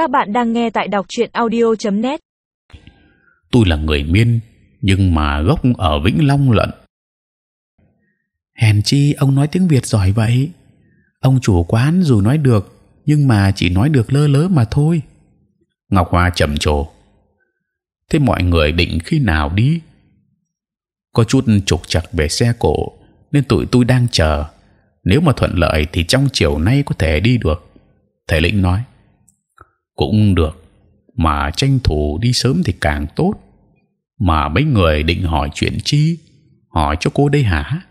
Các bạn đang nghe tại đọc truyện audio.net. Tôi là người Miên, nhưng mà gốc ở Vĩnh Long lận. Hèn chi ông nói tiếng Việt giỏi vậy. Ông chủ quán dù nói được, nhưng mà chỉ nói được lơ lớ mà thôi. Ngọc Hoa trầm trồ. Thế mọi người định khi nào đi? Có chút trục chặt về xe cổ, nên tụi tôi đang chờ. Nếu mà thuận lợi thì trong chiều nay có thể đi được. Thầy lĩnh nói cũng được. Mà tranh thủ đi sớm thì càng tốt. Mà mấy người định hỏi chuyện chi, hỏi cho cô đây hả?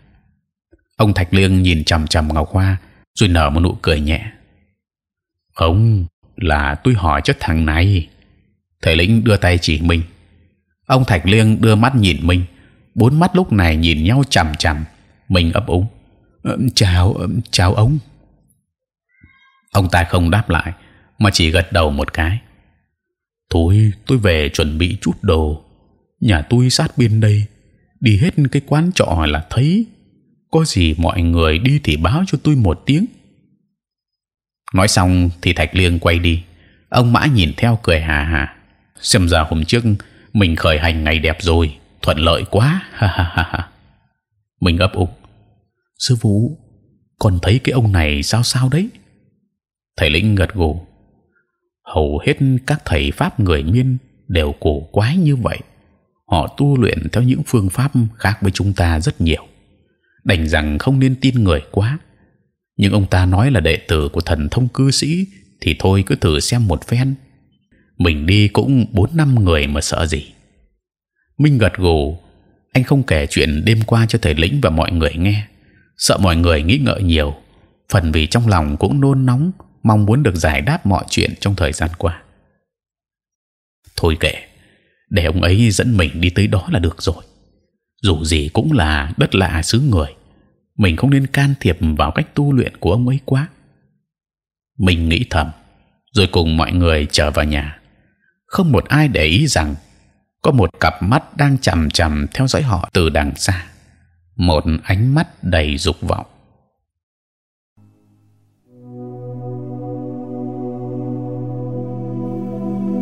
Ông thạch liêng nhìn chằm chằm ngọc hoa, rồi nở một nụ cười nhẹ. Không là tôi hỏi cho thằng này. Thầy lĩnh đưa tay chỉ mình. Ông thạch liêng đưa mắt nhìn mình. Bốn mắt lúc này nhìn nhau chằm chằm. Mình ấp úng. Chào chào ông. Ông ta không đáp lại mà chỉ gật đầu một cái. Thôi, tôi về chuẩn bị chút đồ. Nhà tôi sát bên đây, đi hết cái quán trọ là thấy. Có gì mọi người đi thì báo cho tôi một tiếng. Nói xong thì Thạch Liêng quay đi. Ông Mã nhìn theo cười hà hà. Xem ra hôm trước mình khởi hành ngày đẹp rồi, thuận lợi quá. Ha ha ha ha. Mình ấp úng. Sư phụ, còn thấy cái ông này sao sao đấy? Thầy lĩnh gật gù hầu hết các thầy pháp người miên đều cổ quái như vậy. Họ tu luyện theo những phương pháp khác với chúng ta rất nhiều. Đành rằng không nên tin người quá. Nhưng ông ta nói là đệ tử của thần thông cư sĩ thì thôi cứ thử xem một phen. Mình đi cũng bốn năm người mà sợ gì. Minh gật gù, anh không kể chuyện đêm qua cho thầy lĩnh và mọi người nghe. Sợ mọi người nghĩ ngợi nhiều. Phần vì trong lòng cũng nôn nóng mong muốn được giải đáp mọi chuyện trong thời gian qua. Thôi kệ, để ông ấy dẫn mình đi tới đó là được rồi. Dù gì cũng là đất lạ xứ người, mình không nên can thiệp vào cách tu luyện của ông ấy quá. Mình nghĩ thầm, rồi cùng mọi người trở vào nhà. Không một ai để ý rằng có một cặp mắt đang chằm chằm theo dõi họ từ đằng xa, một ánh mắt đầy dục vọng.